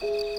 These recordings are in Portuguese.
揺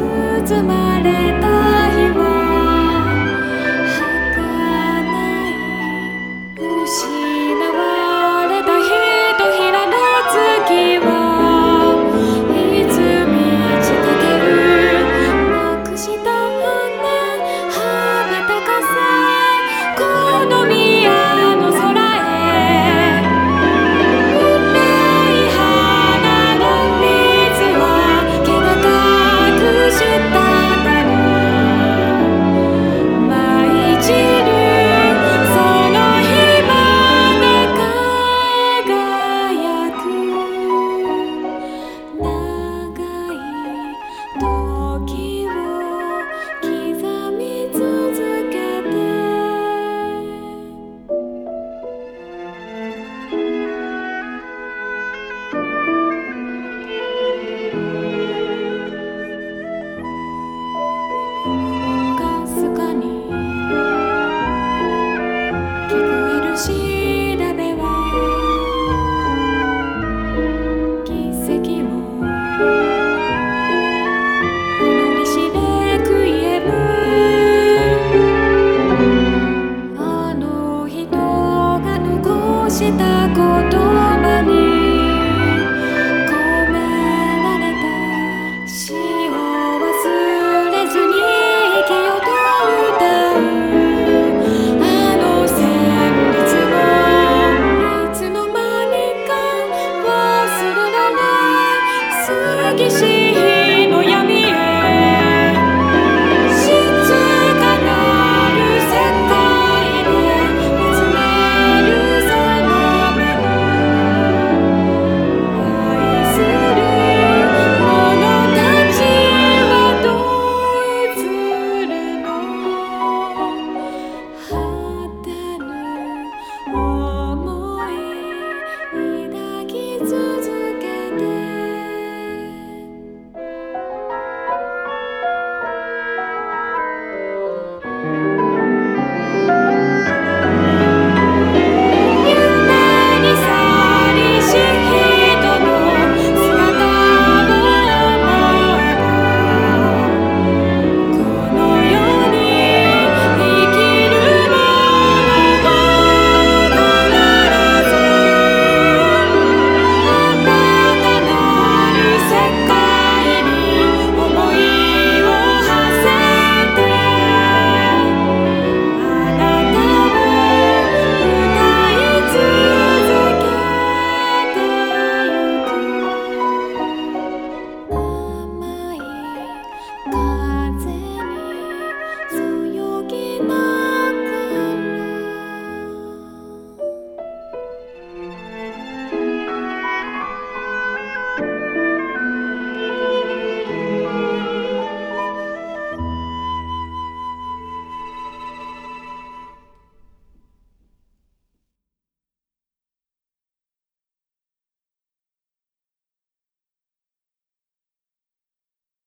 包まれた